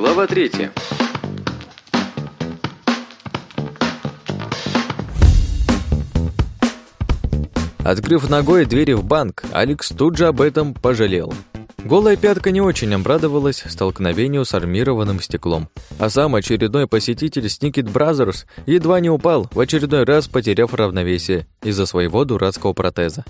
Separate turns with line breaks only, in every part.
Глава третья. Открыв ногой двери в банк, Алекс тут же об этом пожалел. Голая пятка не очень обрадовалась столкновению с армированным стеклом, а сам очередной посетитель Snicket Brothers едва не упал, в очередной раз потеряв равновесие из-за своего дурацкого протеза.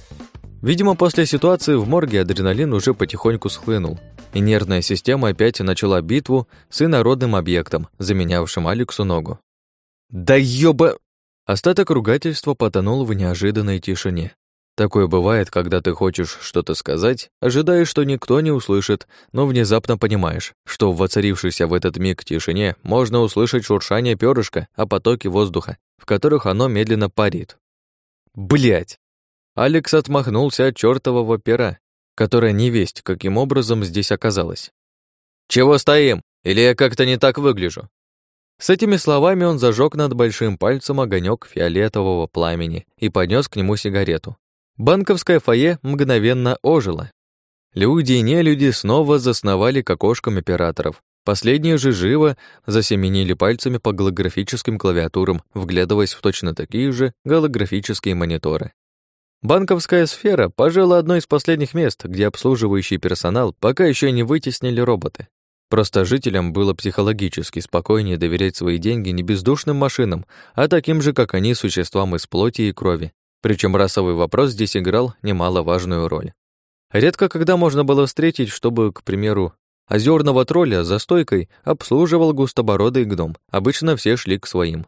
Видимо, после ситуации в морге адреналин уже потихоньку схлынул, и нервная система опять начала битву с инородным объектом, заменявшим Алексу ногу. «Да ёба...» Остаток ругательства потонул в неожиданной тишине. Такое бывает, когда ты хочешь что-то сказать, ожидаешь, что никто не услышит, но внезапно понимаешь, что в воцарившейся в этот миг тишине можно услышать шуршание перышка о потоке воздуха, в которых оно медленно парит. Блять! Алекс отмахнулся от чертового пера, которое не весть, каким образом здесь оказалось. «Чего стоим? Или я как-то не так выгляжу?» С этими словами он зажег над большим пальцем огонек фиолетового пламени и поднес к нему сигарету. Банковское фойе мгновенно ожило. Люди и нелюди снова засновали к окошкам операторов. Последние же живо засеменили пальцами по голографическим клавиатурам, вглядываясь в точно такие же голографические мониторы. Банковская сфера, пожалуй, одно из последних мест, где обслуживающий персонал пока еще не вытеснили роботы. Просто жителям было психологически спокойнее доверять свои деньги не бездушным машинам, а таким же, как они, существам из плоти и крови, причем расовый вопрос здесь играл немаловажную роль. Редко когда можно было встретить, чтобы, к примеру, озерного тролля за стойкой обслуживал густобородый гном. Обычно все шли к своим.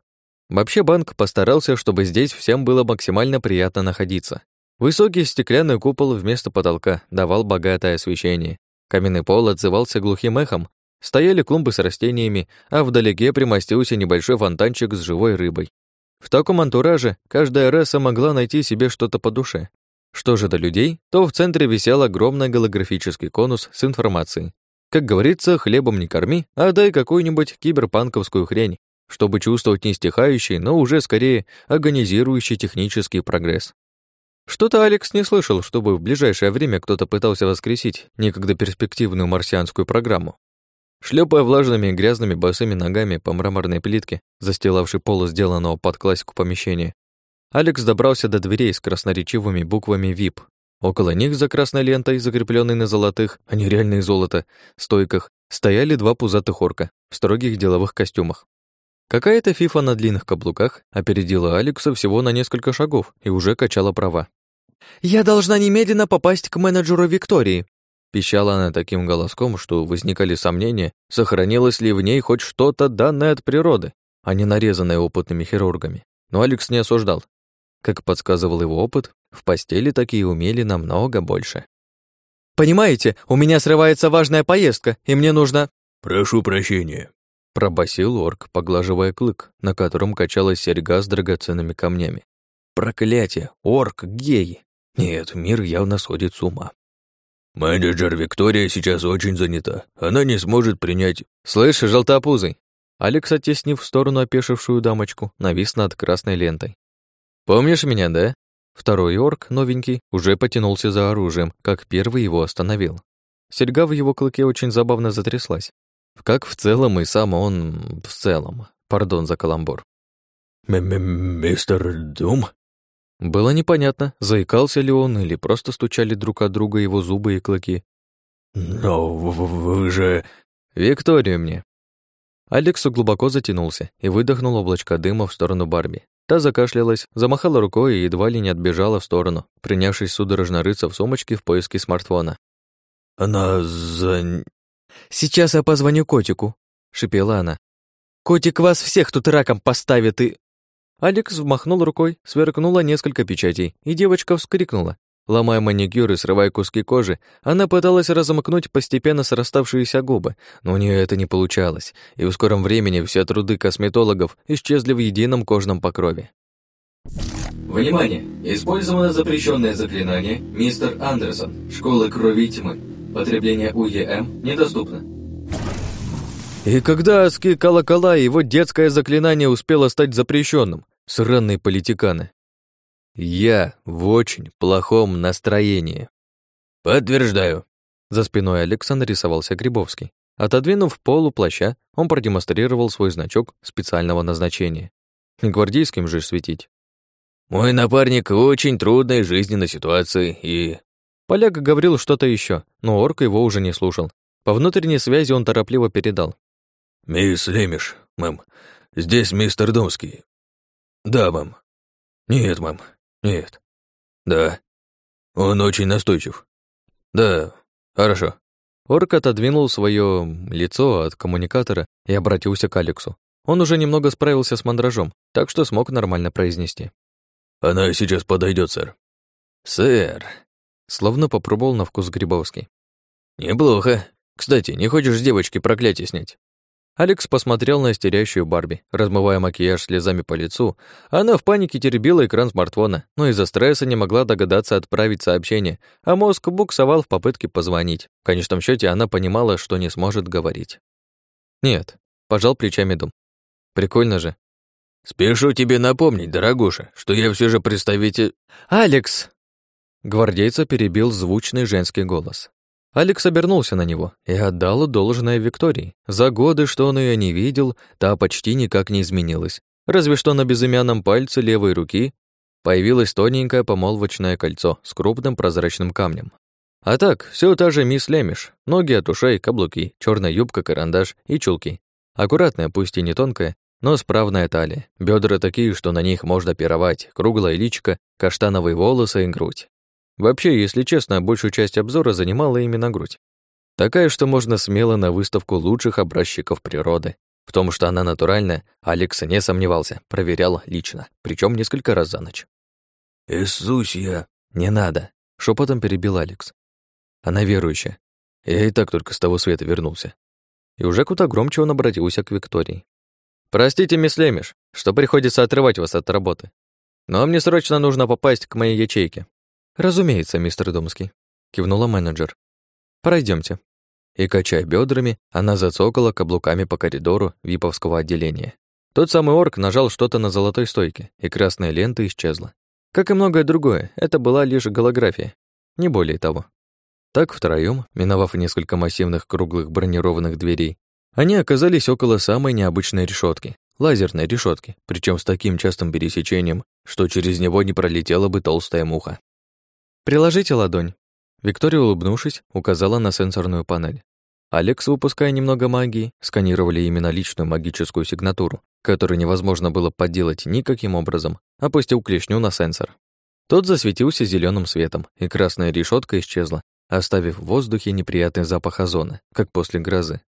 Вообще банк постарался, чтобы здесь всем было максимально приятно находиться. Высокий стеклянный купол вместо потолка давал богатое освещение. Каменный пол отзывался глухим эхом, стояли клумбы с растениями, а вдалеке примостился небольшой фонтанчик с живой рыбой. В таком антураже каждая раса могла найти себе что-то по душе. Что же до людей, то в центре висел огромный голографический конус с информацией. Как говорится, хлебом не корми, а дай какую-нибудь киберпанковскую хрень, чтобы чувствовать не стихающий, но уже скорее агонизирующий технический прогресс. Что-то Алекс не слышал, чтобы в ближайшее время кто-то пытался воскресить некогда перспективную марсианскую программу. Шлепая влажными и грязными босыми ногами по мраморной плитке, застилавшей пол сделанного под классику помещения, Алекс добрался до дверей с красноречивыми буквами VIP. Около них за красной лентой, закрепленной на золотых, а не реальные золото, стойках, стояли два пузатых орка в строгих деловых костюмах. Какая-то фифа на длинных каблуках опередила Алекса всего на несколько шагов и уже качала права. «Я должна немедленно попасть к менеджеру Виктории», Пищала она таким голоском, что возникали сомнения, сохранилось ли в ней хоть что-то данное от природы, а не нарезанное опытными хирургами. Но Алекс не осуждал. Как подсказывал его опыт, в постели такие умели намного больше. «Понимаете, у меня срывается важная поездка, и мне нужно...»
«Прошу прощения», — пробасил орк, поглаживая клык, на котором качалась серьга с драгоценными камнями. «Проклятие! Орк, гей! Нет, мир явно сходит с ума. «Менеджер Виктория сейчас очень занята. Она не сможет принять...»
«Слышь, желтопузый!» Алекс, оттеснив в сторону опешившую дамочку, навис над красной лентой. «Помнишь меня, да?» Второй орк, новенький, уже потянулся за оружием, как первый его остановил. Серьга в его клыке очень забавно затряслась. Как в целом и сам он в целом. Пардон за каламбур.
«М -м «Мистер Дум?»
Было непонятно, заикался ли он или просто стучали друг от друга его зубы и клыки.
«Но вы же...»
«Викторию мне». Алекс глубоко затянулся и выдохнул облачко дыма в сторону Барби. Та закашлялась, замахала рукой и едва ли не отбежала в сторону, принявшись судорожно рыться в сумочке в поиске смартфона.
«Она за...»
«Сейчас я позвоню котику», — шипела она. «Котик вас всех тут раком поставит и...» Алекс взмахнул рукой, сверкнуло несколько печатей, и девочка вскрикнула. Ломая маникюр и срывая куски кожи, она пыталась разомкнуть постепенно сраставшиеся губы, но у нее это не получалось, и в скором времени все труды косметологов исчезли в едином кожном покрове.
Внимание! Использовано запрещенное заклинание «Мистер Андерсон», Школа крови тьмы. Потребление УЕМ недоступно.
И когда адские колокола и его детское заклинание успело стать запрещенным? Сраные политиканы. Я в очень плохом настроении.
Подтверждаю.
За спиной Александра рисовался Грибовский. Отодвинув полу плаща, он продемонстрировал свой значок специального назначения. Гвардейским же светить.
«Мой напарник в очень трудной жизненной ситуации и...»
Поляк говорил что-то еще, но орк его уже не слушал. По внутренней связи он торопливо передал.
«Мисс Лемиш, мэм, здесь мистер Домский». «Да, мэм». «Нет, мэм, нет». «Да». «Он очень настойчив». «Да, хорошо».
Орк отодвинул свое лицо от коммуникатора и обратился к Алексу. Он уже немного справился с мандражом, так что смог нормально произнести.
«Она сейчас подойдет, сэр».
«Сэр», словно попробовал на вкус Грибовский.
«Неплохо. Кстати, не хочешь с девочки проклятие снять?»
Алекс посмотрел на истерящую Барби, размывая макияж слезами по лицу. Она в панике теребила экран смартфона, но из-за стресса не могла догадаться отправить сообщение, а мозг буксовал в попытке позвонить. В конечном счете она понимала, что не сможет говорить. «Нет», — пожал плечами Дум. «Прикольно же».
«Спешу тебе напомнить, дорогуша, что я все же представитель...»
«Алекс!» Гвардейца перебил звучный женский голос. Алекс обернулся на него и отдал должное Виктории. За годы, что он ее не видел, та почти никак не изменилась. Разве что на безымянном пальце левой руки появилось тоненькое помолвочное кольцо с крупным прозрачным камнем. А так, все та же мисс Лемиш. Ноги от ушей, каблуки, черная юбка, карандаш и чулки. Аккуратная, пусть и не тонкая, но справная талия. Бедра такие, что на них можно пировать, круглая личка, каштановые волосы и грудь. Вообще, если честно, большую часть обзора занимала именно грудь. Такая, что можно смело на выставку лучших образчиков природы. В том, что она натуральная, Алекс не сомневался, проверял лично, причем несколько раз за ночь.
«Иисус, я...»
«Не надо», — шепотом перебил Алекс. «Она верующая. Я и так только с того света вернулся». И уже куда громче он обратился к Виктории. «Простите, мисс Лемиш, что приходится отрывать вас от работы. Но мне срочно нужно попасть к моей ячейке. «Разумеется, мистер Домский», — кивнула менеджер. Пройдемте. И, качая бедрами, она зацокала каблуками по коридору виповского отделения. Тот самый орк нажал что-то на золотой стойке, и красная лента исчезла. Как и многое другое, это была лишь голография, не более того. Так втроём, миновав несколько массивных круглых бронированных дверей, они оказались около самой необычной решетки, лазерной решетки, причем с таким частым пересечением, что через него не пролетела бы толстая муха. «Приложите ладонь». Виктория, улыбнувшись, указала на сенсорную панель. Алекс, выпуская немного магии, сканировали именно личную магическую сигнатуру, которую невозможно было подделать никаким образом, опустил клешню на сенсор. Тот засветился зеленым светом, и красная решетка исчезла, оставив в воздухе неприятный запах озона, как после грозы.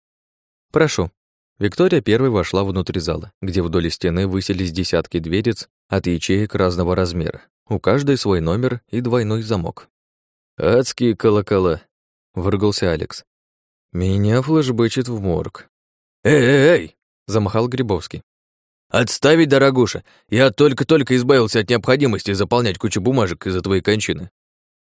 «Прошу». Виктория первой вошла внутрь зала, где вдоль стены высились десятки дверец от ячеек разного размера, у каждой свой номер и двойной замок. «Адские колокола», — выругался Алекс. «Меня флешбычит в морг».
«Эй-эй-эй!»
— замахал Грибовский.
«Отставить, дорогуша! Я только-только избавился от необходимости заполнять кучу бумажек из-за твоей кончины».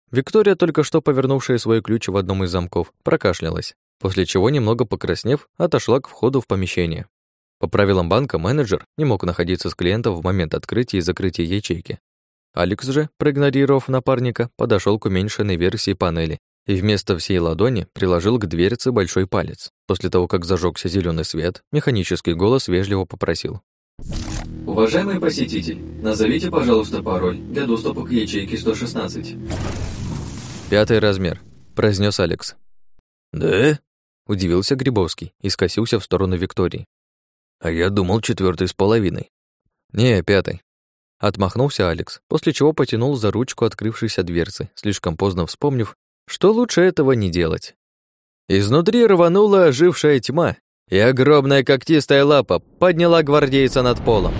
Виктория, только что повернувшая свой ключ в одном из замков, прокашлялась, после чего, немного покраснев, отошла к входу в помещение. По правилам банка, менеджер не мог находиться с клиентом в момент открытия и закрытия ячейки, Алекс же, проигнорировав напарника, подошел к уменьшенной версии панели и вместо всей ладони приложил к дверце большой палец. После того, как зажегся зеленый свет, механический голос вежливо попросил.
«Уважаемый посетитель, назовите, пожалуйста, пароль для доступа к ячейке 116».
«Пятый размер», — произнес Алекс.
«Да?»
— удивился Грибовский и скосился в сторону Виктории.
«А я думал, четвертый с половиной».
«Не, пятый», Отмахнулся Алекс, после чего потянул за ручку открывшейся дверцы, слишком поздно вспомнив, что лучше этого не делать. Изнутри рванула ожившая тьма, и огромная когтистая лапа подняла гвардейца над полом.